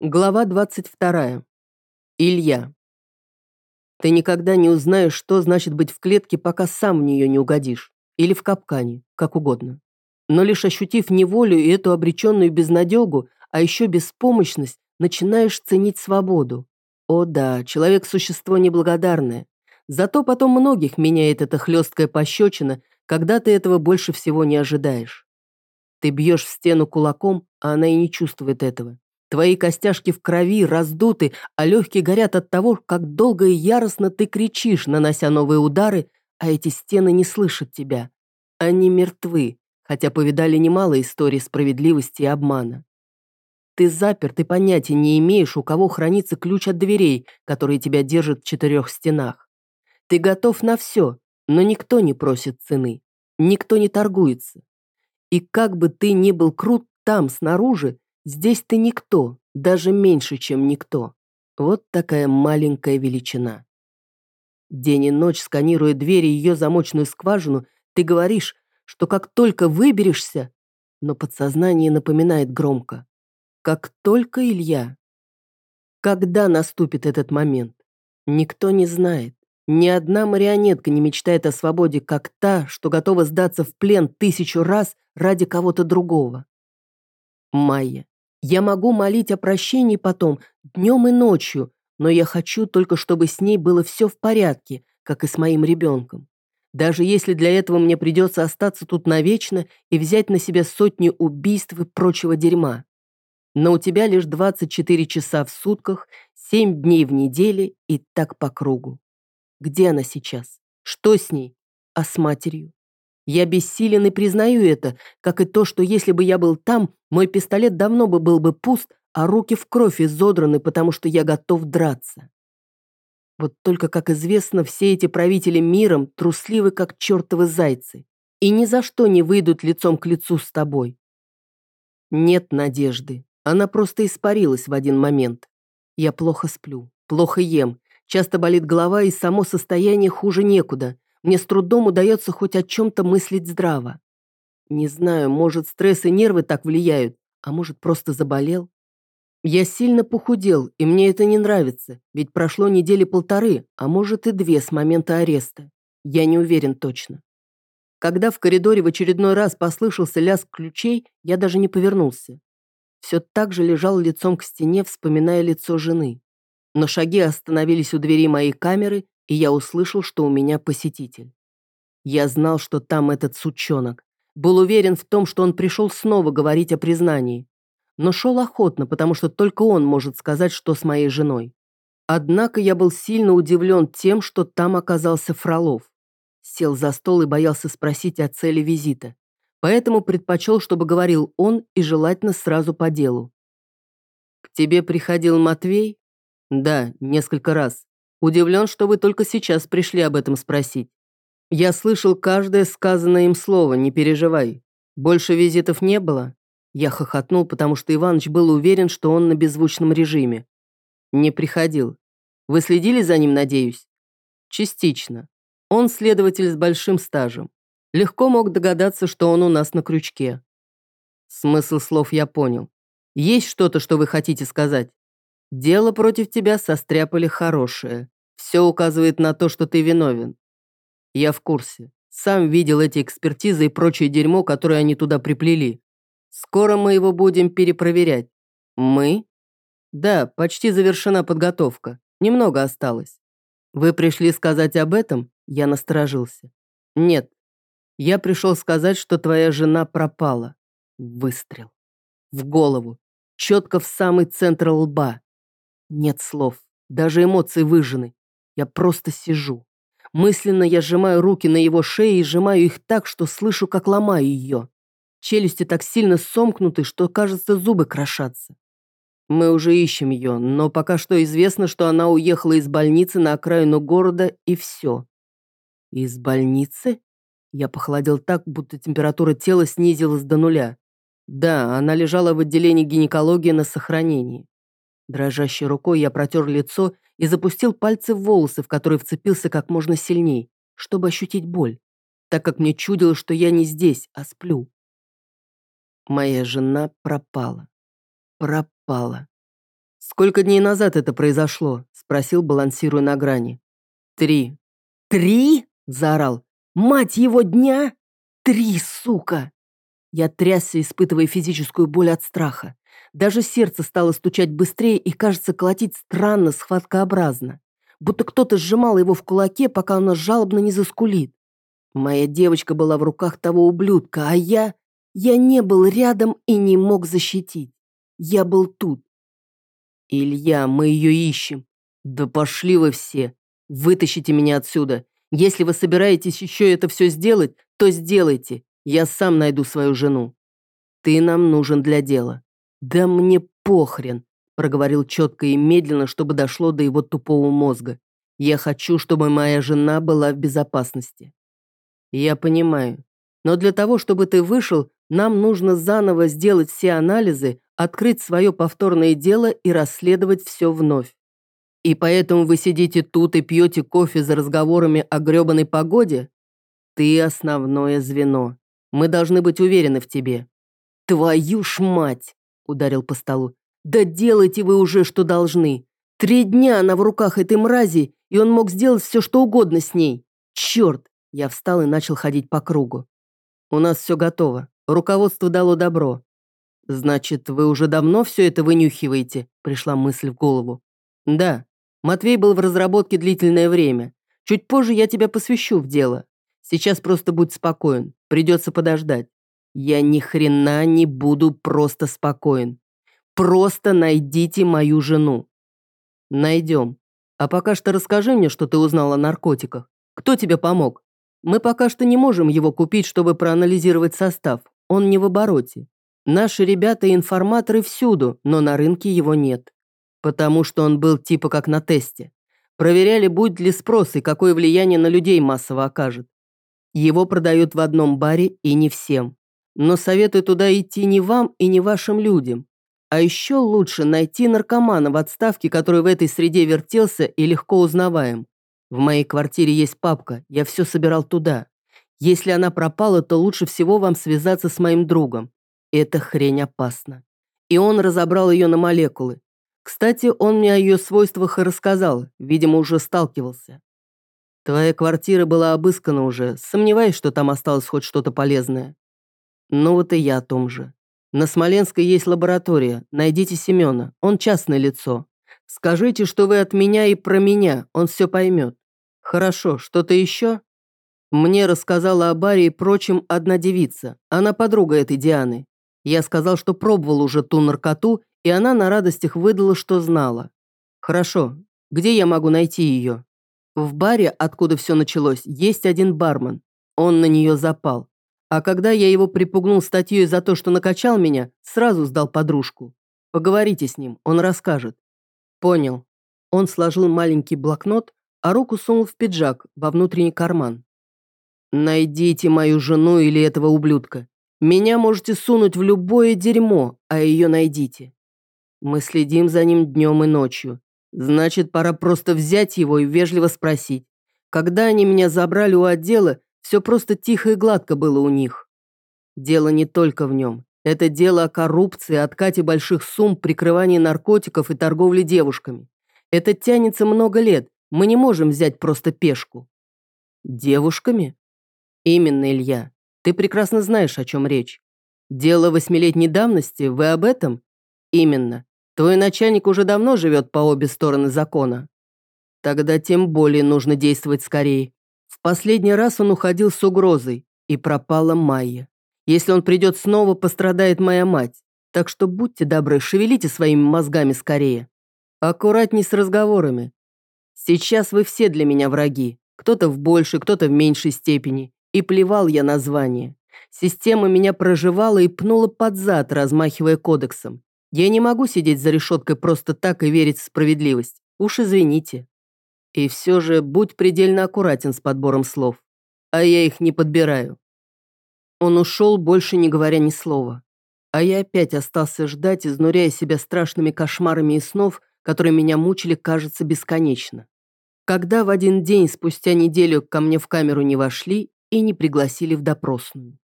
Глава 22. Илья. Ты никогда не узнаешь, что значит быть в клетке, пока сам в нее не угодишь. Или в капкане, как угодно. Но лишь ощутив неволю и эту обреченную безнадегу, а еще беспомощность, начинаешь ценить свободу. О да, человек – существо неблагодарное. Зато потом многих меняет эта хлесткая пощечина, когда ты этого больше всего не ожидаешь. Ты бьешь в стену кулаком, а она и не чувствует этого. Твои костяшки в крови, раздуты, а легкие горят от того, как долго и яростно ты кричишь, нанося новые удары, а эти стены не слышат тебя. Они мертвы, хотя повидали немало историй справедливости и обмана. Ты заперт и понятия не имеешь, у кого хранится ключ от дверей, которые тебя держат в четырех стенах. Ты готов на все, но никто не просит цены, никто не торгуется. И как бы ты ни был крут там, снаружи, Здесь ты никто, даже меньше, чем никто. Вот такая маленькая величина. День и ночь, сканируя двери и ее замочную скважину, ты говоришь, что как только выберешься, но подсознание напоминает громко. Как только Илья. Когда наступит этот момент? Никто не знает. Ни одна марионетка не мечтает о свободе, как та, что готова сдаться в плен тысячу раз ради кого-то другого. Майя. Я могу молить о прощении потом, днем и ночью, но я хочу только, чтобы с ней было все в порядке, как и с моим ребенком. Даже если для этого мне придется остаться тут навечно и взять на себя сотни убийств и прочего дерьма. Но у тебя лишь 24 часа в сутках, 7 дней в неделе и так по кругу. Где она сейчас? Что с ней? А с матерью? Я бессилен и признаю это, как и то, что если бы я был там, мой пистолет давно бы был бы пуст, а руки в кровь изодраны, потому что я готов драться. Вот только, как известно, все эти правители миром трусливы, как чертовы зайцы, и ни за что не выйдут лицом к лицу с тобой. Нет надежды. Она просто испарилась в один момент. Я плохо сплю, плохо ем, часто болит голова, и само состояние хуже некуда. Мне с трудом удается хоть о чем-то мыслить здраво. Не знаю, может, стресс и нервы так влияют, а может, просто заболел. Я сильно похудел, и мне это не нравится, ведь прошло недели полторы, а может и две с момента ареста. Я не уверен точно. Когда в коридоре в очередной раз послышался лязг ключей, я даже не повернулся. Все так же лежал лицом к стене, вспоминая лицо жены. Но шаги остановились у двери моей камеры, и я услышал, что у меня посетитель. Я знал, что там этот сучонок. Был уверен в том, что он пришел снова говорить о признании. Но шел охотно, потому что только он может сказать, что с моей женой. Однако я был сильно удивлен тем, что там оказался Фролов. Сел за стол и боялся спросить о цели визита. Поэтому предпочел, чтобы говорил он и желательно сразу по делу. «К тебе приходил Матвей?» «Да, несколько раз. Удивлен, что вы только сейчас пришли об этом спросить. Я слышал каждое сказанное им слово, не переживай. Больше визитов не было?» Я хохотнул, потому что Иваныч был уверен, что он на беззвучном режиме. «Не приходил. Вы следили за ним, надеюсь?» «Частично. Он следователь с большим стажем. Легко мог догадаться, что он у нас на крючке». Смысл слов я понял. «Есть что-то, что вы хотите сказать?» Дело против тебя состряпали хорошее. Все указывает на то, что ты виновен. Я в курсе. Сам видел эти экспертизы и прочее дерьмо, которое они туда приплели. Скоро мы его будем перепроверять. Мы? Да, почти завершена подготовка. Немного осталось. Вы пришли сказать об этом? Я насторожился. Нет. Я пришел сказать, что твоя жена пропала. Выстрел. В голову. Четко в самый центр лба. Нет слов, даже эмоции выжжены. Я просто сижу. Мысленно я сжимаю руки на его шее и сжимаю их так, что слышу, как ломаю ее. Челюсти так сильно сомкнуты, что, кажется, зубы крошатся. Мы уже ищем ее, но пока что известно, что она уехала из больницы на окраину города, и все. Из больницы? Я похолодел так, будто температура тела снизилась до нуля. Да, она лежала в отделении гинекологии на сохранении. Дрожащей рукой я протер лицо и запустил пальцы в волосы, в которые вцепился как можно сильней, чтобы ощутить боль, так как мне чудилось, что я не здесь, а сплю. Моя жена пропала. Пропала. «Сколько дней назад это произошло?» – спросил, балансируя на грани. «Три». «Три?» – заорал. «Мать его дня? Три, сука!» Я трясся, испытывая физическую боль от страха. Даже сердце стало стучать быстрее и, кажется, колотить странно, схваткообразно. Будто кто-то сжимал его в кулаке, пока она жалобно не заскулит. Моя девочка была в руках того ублюдка, а я... Я не был рядом и не мог защитить. Я был тут. «Илья, мы ее ищем». «Да пошли вы все. Вытащите меня отсюда. Если вы собираетесь еще это все сделать, то сделайте. Я сам найду свою жену. Ты нам нужен для дела». «Да мне похрен», – проговорил четко и медленно, чтобы дошло до его тупого мозга. «Я хочу, чтобы моя жена была в безопасности». «Я понимаю. Но для того, чтобы ты вышел, нам нужно заново сделать все анализы, открыть свое повторное дело и расследовать все вновь. И поэтому вы сидите тут и пьете кофе за разговорами о гребаной погоде? Ты основное звено. Мы должны быть уверены в тебе. Твою ж мать! Ударил по столу. Да делайте вы уже, что должны. Три дня она в руках этой мрази, и он мог сделать все, что угодно с ней. Черт! Я встал и начал ходить по кругу. У нас все готово. Руководство дало добро. «Значит, вы уже давно все это вынюхиваете?» – пришла мысль в голову. «Да. Матвей был в разработке длительное время. Чуть позже я тебя посвящу в дело. Сейчас просто будь спокоен. Придется подождать. Я ни хрена не буду просто спокоен. Просто найдите мою жену. Найдем. А пока что расскажи мне, что ты узнал о наркотиках. Кто тебе помог? Мы пока что не можем его купить, чтобы проанализировать состав. Он не в обороте. Наши ребята-информаторы всюду, но на рынке его нет. Потому что он был типа как на тесте. Проверяли, будет ли спрос и какое влияние на людей массово окажет. Его продают в одном баре и не всем. Но советую туда идти не вам и не вашим людям. А еще лучше найти наркомана в отставке, который в этой среде вертелся и легко узнаваем. В моей квартире есть папка, я все собирал туда. Если она пропала, то лучше всего вам связаться с моим другом. Эта хрень опасна. И он разобрал ее на молекулы. Кстати, он мне о ее свойствах и рассказал, видимо, уже сталкивался. Твоя квартира была обыскана уже, сомневаюсь, что там осталось хоть что-то полезное. Ну вот и я о том же. На Смоленской есть лаборатория, найдите Семена, он частное лицо. Скажите, что вы от меня и про меня, он все поймет. Хорошо, что-то еще? Мне рассказала о Баре и прочем одна девица, она подруга этой Дианы. Я сказал, что пробовал уже ту наркоту, и она на радостях выдала, что знала. Хорошо, где я могу найти ее? В баре, откуда все началось, есть один бармен. Он на нее запал. А когда я его припугнул статьей за то, что накачал меня, сразу сдал подружку. Поговорите с ним, он расскажет. Понял. Он сложил маленький блокнот, а руку сунул в пиджак, во внутренний карман. «Найдите мою жену или этого ублюдка. Меня можете сунуть в любое дерьмо, а ее найдите. Мы следим за ним днем и ночью. Значит, пора просто взять его и вежливо спросить. Когда они меня забрали у отдела, все просто тихо и гладко было у них. Дело не только в нем. Это дело о коррупции, откате больших сумм, прикрывании наркотиков и торговле девушками. Это тянется много лет. Мы не можем взять просто пешку. Девушками? Именно, Илья. Ты прекрасно знаешь, о чем речь. Дело восьмилетней давности, вы об этом? Именно. Твой начальник уже давно живет по обе стороны закона. Тогда тем более нужно действовать скорее. Последний раз он уходил с угрозой, и пропала Майя. Если он придет снова, пострадает моя мать. Так что будьте добры, шевелите своими мозгами скорее. Аккуратней с разговорами. Сейчас вы все для меня враги. Кто-то в большей, кто-то в меньшей степени. И плевал я на звание. Система меня проживала и пнула под зад, размахивая кодексом. Я не могу сидеть за решеткой просто так и верить в справедливость. Уж извините. И все же будь предельно аккуратен с подбором слов. А я их не подбираю. Он ушел, больше не говоря ни слова. А я опять остался ждать, изнуряя себя страшными кошмарами и снов, которые меня мучили, кажется, бесконечно. Когда в один день спустя неделю ко мне в камеру не вошли и не пригласили в допросную.